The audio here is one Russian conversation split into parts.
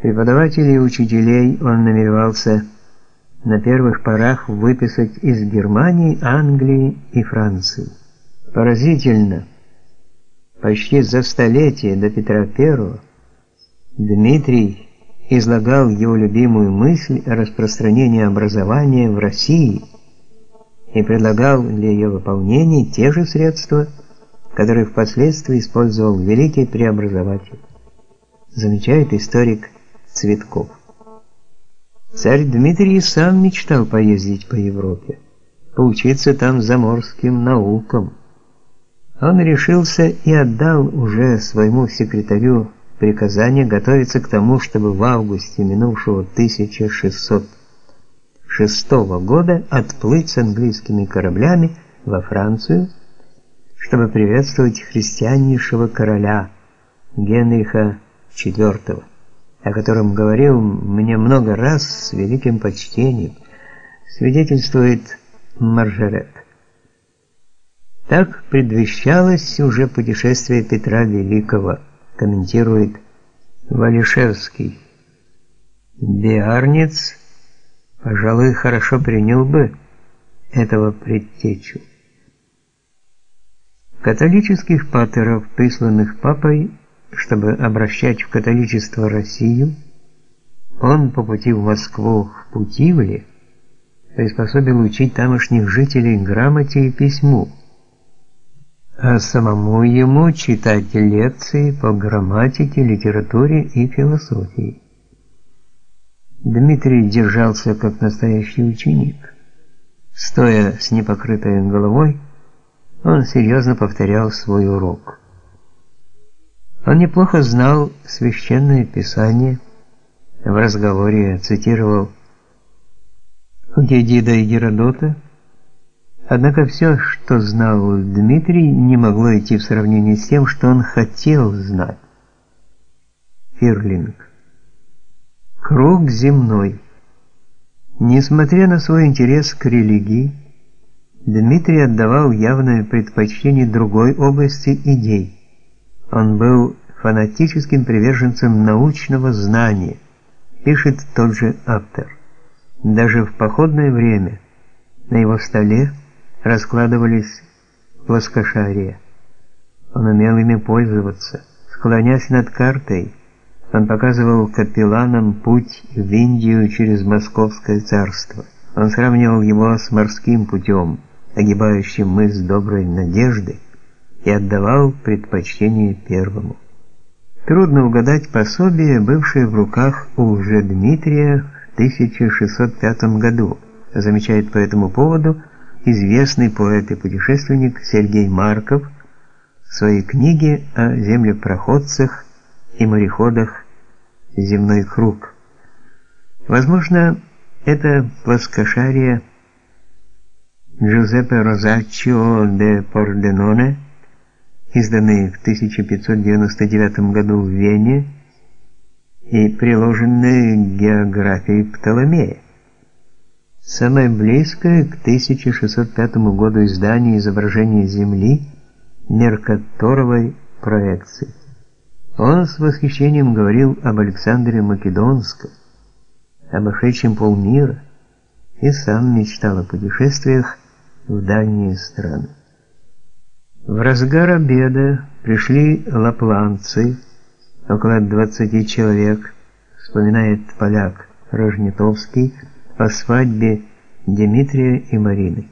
Преподавателей и учителей он намеревался на первых порах выписать из Германии, Англии и Франции. Поразительно, почти за столетие до Петра I Дмитрий излагал его любимую мысль о распространении образования в России и предлагал для ее выполнения те же средства, которые впоследствии использовал великий преобразователь. Замечает историк Цветков. Царь Дмитрий сам мечтал поездить по Европе, поучиться там заморским наукам. Он решился и отдал уже своему секретарю приказание готовиться к тому, чтобы в августе минувшего 1606 года отплыть с английскими кораблями во Францию, чтобы приветствовать христианнейшего короля Генриха IV о котором говорил мне много раз с великим почтением, свидетельствует Маржерет. Так предвещалось уже путешествие Петра Великого, комментирует Валишевский. Биарниц, пожалуй, хорошо принял бы этого предтечу. Католических патеров, присланных папой, чтобы обращать в католичество Россию, он по пути в Москву в Путивле приспособил учить тамошних жителей грамоте и письму, а самому ему читать лекции по грамматике, литературе и философии. Дмитрий держался как настоящий ученик. Стоя с непокрытой головой, он серьезно повторял свой урок. Он неплохо знал священное писание, в разговоре цитировал Гедида и Геродота, однако все, что знал Дмитрий, не могло идти в сравнение с тем, что он хотел знать. Фирлинг. Круг земной. Несмотря на свой интерес к религии, Дмитрий отдавал явное предпочтение другой области идей. Он был фанатическим приверженцем научного знания, пишет тот же автор. Даже в походное время на его столе раскладывались плоскошария. Он умел ими пользоваться. Склонясь над картой, он показывал капелланам путь в Индию через Московское царство. Он сравнивал его с морским путем, огибающим мыс Доброй Надежды, и отдавал предпочтение первому. Трудно угадать пособие, бывшее в руках у уже Дмитрия в 1605 году, замечает по этому поводу известный поэт и путешественник Сергей Марков в своей книге о землепроходцах и мореходах «Земной круг». Возможно, это плоскошарие Джузеппе Розаччио де Порденоне – изданные в 1599 году в Вене и приложенные к географии Птоломея. Самое близкое к 1605 году издание изображения Земли Меркаторовой проекции. Он с восхищением говорил об Александре Македонском, обошедшем полмира, и сам мечтал о путешествиях в дальние страны. В разгар обеда пришли лапланцы, около 20 человек, вспоминает поляк Рожнитовский о свадьбе Дмитрия и Марины.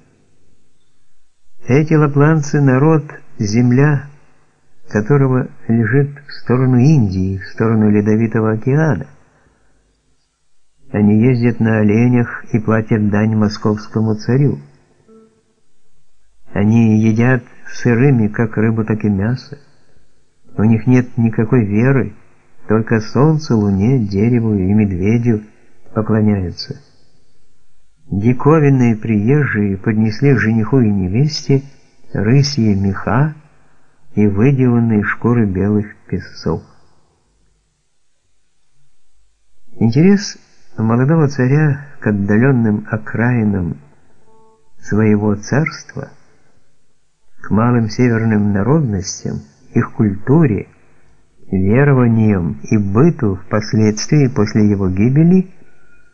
Эти лапланцы народ, земля которого лежит в сторону Индии, в сторону Ледовитого океана. Они ездят на оленях и платят дань московскому царю. Они едят сырыми, как рыбу, так и мясо. У них нет никакой веры, только солнцу, луне, дереву и медведю поклоняются. Диковинные приезжие поднесли жениху и невесте рысьи меха и выделанные шкуры белых песцов. Интерес молодого царя к отдаленным окраинам своего царства к малым северным народностям, их культуре верованиям и быту впоследствии после его гибели –